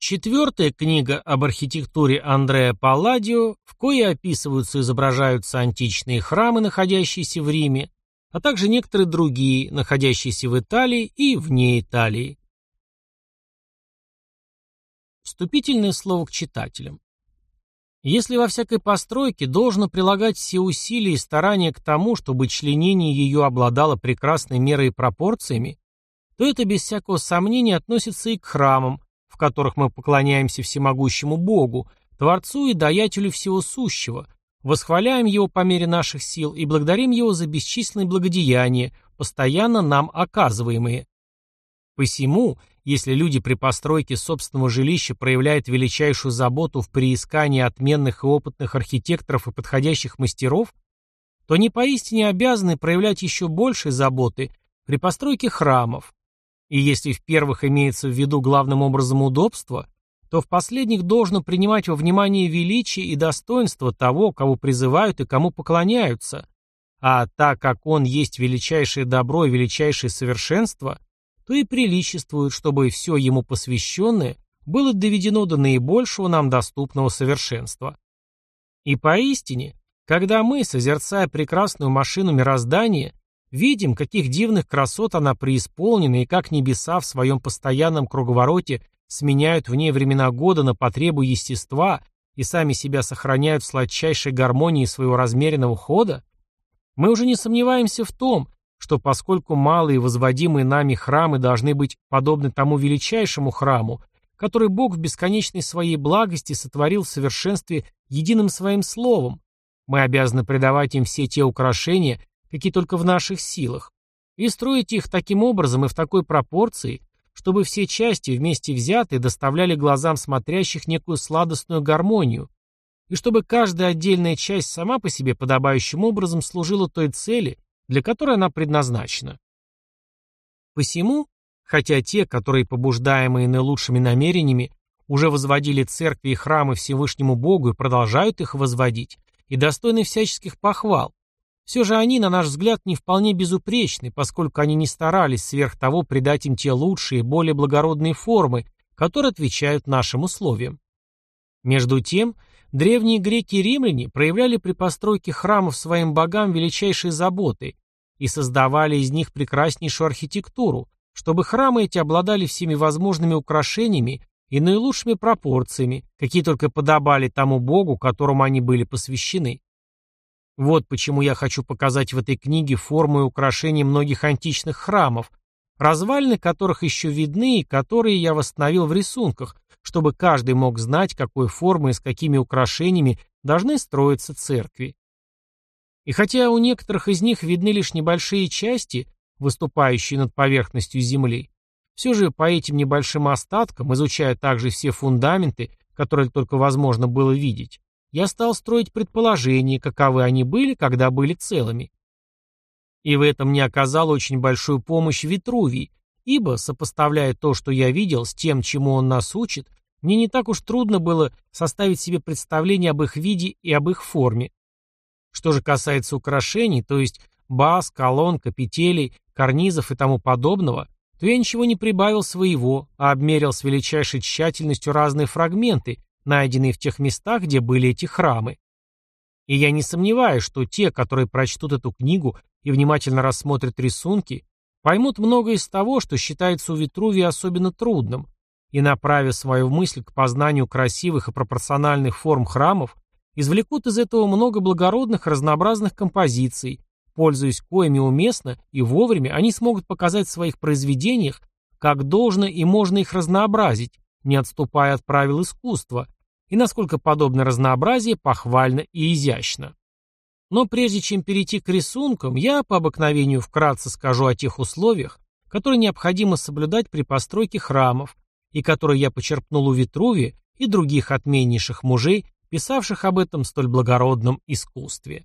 Четвертая книга об архитектуре Андреа Палладио, в коей описываются и изображаются античные храмы, находящиеся в Риме, а также некоторые другие, находящиеся в Италии и вне Италии. Вступительное слово к читателям. Если во всякой постройке должно прилагать все усилия и старания к тому, чтобы членение ее обладало прекрасной мерой и пропорциями, то это без всякого сомнения относится и к храмам, в которых мы поклоняемся всемогущему Богу, Творцу и Даятелю всего сущего, восхваляем Его по мере наших сил и благодарим Его за бесчисленные благодеяния, постоянно нам оказываемые. Посему, если люди при постройке собственного жилища проявляют величайшую заботу в приискании отменных и опытных архитекторов и подходящих мастеров, то они поистине обязаны проявлять еще большей заботы при постройке храмов. И если в первых имеется в виду главным образом удобство, то в последних должно принимать во внимание величие и достоинство того, кого призывают и кому поклоняются, а так как он есть величайшее добро и величайшее совершенство – то и приличествует, чтобы все ему посвященное было доведено до наибольшего нам доступного совершенства. И поистине, когда мы, созерцая прекрасную машину мироздания, видим, каких дивных красот она преисполнена и как небеса в своем постоянном круговороте сменяют в ней времена года на потребу естества и сами себя сохраняют в сладчайшей гармонии своего размеренного хода, мы уже не сомневаемся в том, что поскольку малые возводимые нами храмы должны быть подобны тому величайшему храму, который Бог в бесконечной своей благости сотворил в совершенстве единым своим словом, мы обязаны придавать им все те украшения, какие только в наших силах, и строить их таким образом и в такой пропорции, чтобы все части вместе взятые доставляли глазам смотрящих некую сладостную гармонию, и чтобы каждая отдельная часть сама по себе подобающим образом служила той цели, для которой она предназначена. Посему, хотя те, которые, побуждаемые наилучшими намерениями, уже возводили церкви и храмы Всевышнему Богу и продолжают их возводить, и достойны всяческих похвал, все же они, на наш взгляд, не вполне безупречны, поскольку они не старались сверх того придать им те лучшие, более благородные формы, которые отвечают нашим условиям. Между тем, древние греки и римляне проявляли при постройке храмов своим богам величайшие заботы и создавали из них прекраснейшую архитектуру, чтобы храмы эти обладали всеми возможными украшениями и наилучшими пропорциями, какие только подобали тому богу, которому они были посвящены. Вот почему я хочу показать в этой книге форму и украшения многих античных храмов, развалины которых еще видны и которые я восстановил в рисунках, чтобы каждый мог знать, какой формы и с какими украшениями должны строиться церкви. И хотя у некоторых из них видны лишь небольшие части, выступающие над поверхностью земли, все же по этим небольшим остаткам, изучая также все фундаменты, которые только возможно было видеть, я стал строить предположения, каковы они были, когда были целыми. И в этом мне оказал очень большую помощь Витрувий, ибо, сопоставляя то, что я видел, с тем, чему он нас учит, мне не так уж трудно было составить себе представление об их виде и об их форме. Что же касается украшений, то есть баз, колонн, капителей, карнизов и тому подобного, то я ничего не прибавил своего, а обмерил с величайшей тщательностью разные фрагменты, найденные в тех местах, где были эти храмы. И я не сомневаюсь, что те, которые прочтут эту книгу и внимательно рассмотрят рисунки, поймут многое из того, что считается у Витрувия особенно трудным, и, направив свою мысль к познанию красивых и пропорциональных форм храмов, извлекут из этого много благородных разнообразных композиций, пользуясь коими уместно и вовремя они смогут показать в своих произведениях, как должно и можно их разнообразить, не отступая от правил искусства, и насколько подобное разнообразие похвально и изящно. Но прежде чем перейти к рисункам, я по обыкновению вкратце скажу о тех условиях, которые необходимо соблюдать при постройке храмов, и которые я почерпнул у Витрувия и других отменнейших мужей, писавших об этом столь благородном искусстве.